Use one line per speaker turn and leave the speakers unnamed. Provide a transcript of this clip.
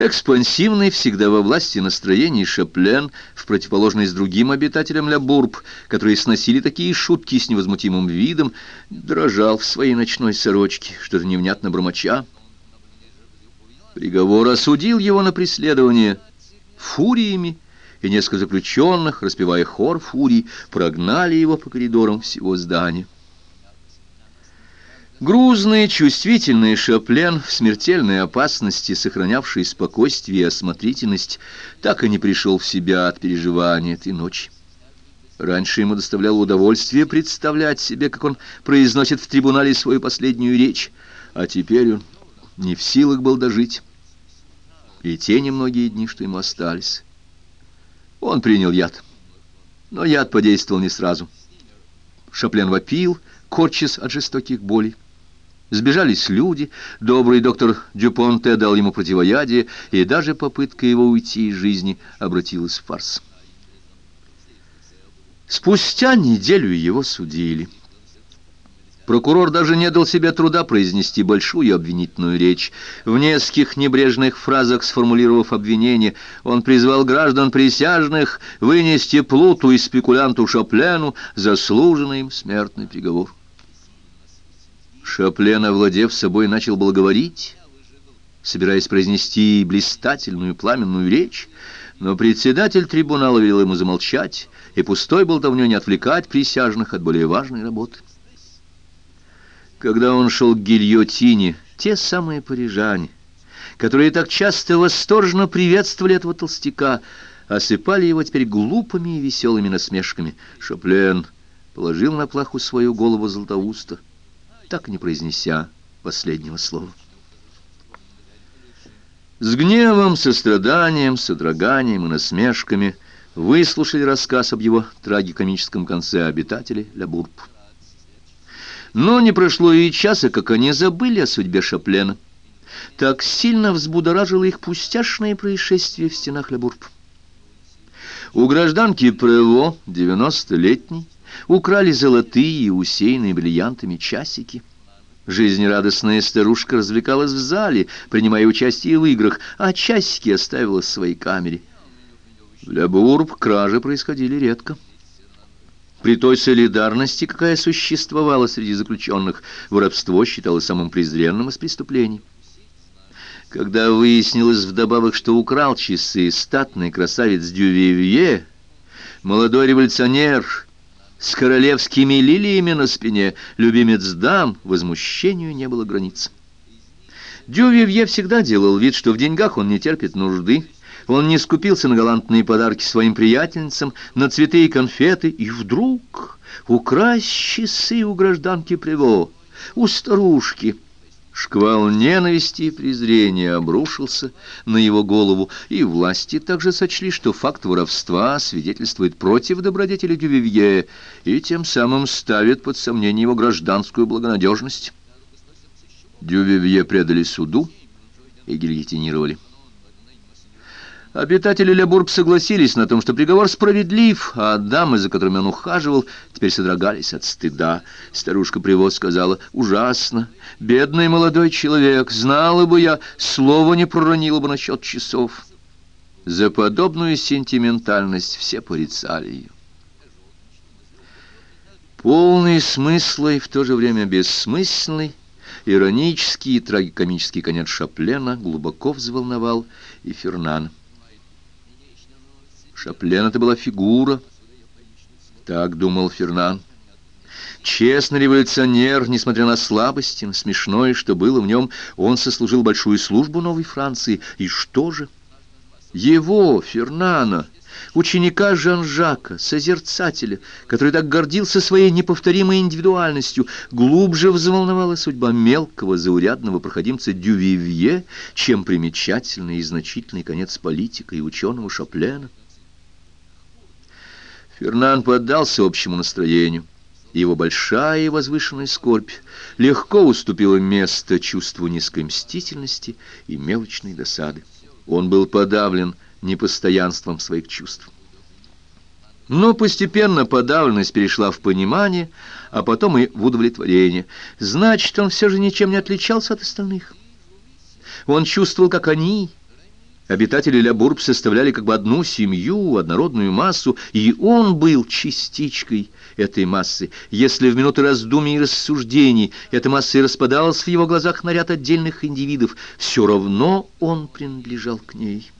Экспансивный, всегда во власти настроений Шаплен, в противоположность другим обитателям Ля Бурб, которые сносили такие шутки с невозмутимым видом, дрожал в своей ночной сорочке, что-то невнятно бормоча. Приговор осудил его на преследование фуриями, и несколько заключенных, распевая хор фурий, прогнали его по коридорам всего здания. Грузный, чувствительный Шаплен, в смертельной опасности, сохранявший спокойствие и осмотрительность, так и не пришел в себя от переживания этой ночи. Раньше ему доставляло удовольствие представлять себе, как он произносит в трибунале свою последнюю речь, а теперь он не в силах был дожить. И те немногие дни, что ему остались. Он принял яд, но яд подействовал не сразу. Шаплен вопил, корчась от жестоких болей. Сбежались люди, добрый доктор Дюпонте дал ему противоядие, и даже попытка его уйти из жизни обратилась в фарс. Спустя неделю его судили. Прокурор даже не дал себе труда произнести большую обвинительную речь. В нескольких небрежных фразах сформулировав обвинение, он призвал граждан присяжных вынести плуту и спекулянту Шаплену заслуженный им смертный приговор. Шаплен, овладев собой, начал благоговорить, собираясь произнести блистательную пламенную речь, но председатель трибунала велел ему замолчать, и пустой был давно не отвлекать присяжных от более важной работы. Когда он шел к гильотине, те самые парижане, которые так часто восторженно приветствовали этого толстяка, осыпали его теперь глупыми и веселыми насмешками. Шаплен положил на плаху свою голову Златоуста, так не произнеся последнего слова. С гневом, состраданием, содроганием и насмешками выслушали рассказ об его трагикомическом конце обитателей Ля Бурб. Но не прошло и часа, как они забыли о судьбе Шаплена. Так сильно взбудоражило их пустяшное происшествие в стенах Ля Бурб. У гражданки Прево, 90-летней, украли золотые усеянные бриллиантами часики. Жизнерадостная старушка развлекалась в зале, принимая участие в играх, а часики оставила в своей камере. В Лябурб кражи происходили редко. При той солидарности, какая существовала среди заключенных, воровство считалось самым презренным из преступлений. Когда выяснилось вдобавок, что украл часы статный красавец Дювивье, молодой революционер с королевскими лилиями на спине, любимец дам, возмущению не было границ. Дювивье всегда делал вид, что в деньгах он не терпит нужды, он не скупился на галантные подарки своим приятельницам, на цветы и конфеты, и вдруг украсть часы у гражданки Приво, у старушки — Шквал ненависти и презрения обрушился на его голову, и власти также сочли, что факт воровства свидетельствует против добродетели Дювивье и тем самым ставит под сомнение его гражданскую благонадежность. Дювивье предали суду и гильотинировали. Обитатели Лебург согласились на том, что приговор справедлив, а дамы, за которыми он ухаживал, теперь содрогались от стыда. Старушка Привоз сказала, «Ужасно! Бедный молодой человек! Знала бы я, слова не проронила бы насчет часов!» За подобную сентиментальность все порицали ее. Полный смысла и в то же время бессмысленный, иронический и трагикомический конец Шаплена глубоко взволновал и Фернана. Шаплен это была фигура. Так думал Фернан. Честный революционер, несмотря на слабости, на смешное, что было в нем, он сослужил большую службу новой Франции. И что же? Его, Фернана, ученика Жан-Жака, созерцателя, который так гордился своей неповторимой индивидуальностью, глубже взволновала судьба мелкого заурядного проходимца Дювивье, чем примечательный и значительный конец политика и ученого Шаплена. Фернан поддался общему настроению. Его большая и возвышенная скорбь легко уступила место чувству низкой мстительности и мелочной досады. Он был подавлен непостоянством своих чувств. Но постепенно подавленность перешла в понимание, а потом и в удовлетворение. Значит, он все же ничем не отличался от остальных. Он чувствовал, как они, Обитатели Ля-Бурб составляли как бы одну семью, однородную массу, и он был частичкой этой массы. Если в минуты раздумий и рассуждений эта масса и распадалась в его глазах на ряд отдельных индивидов, все равно он принадлежал к ней.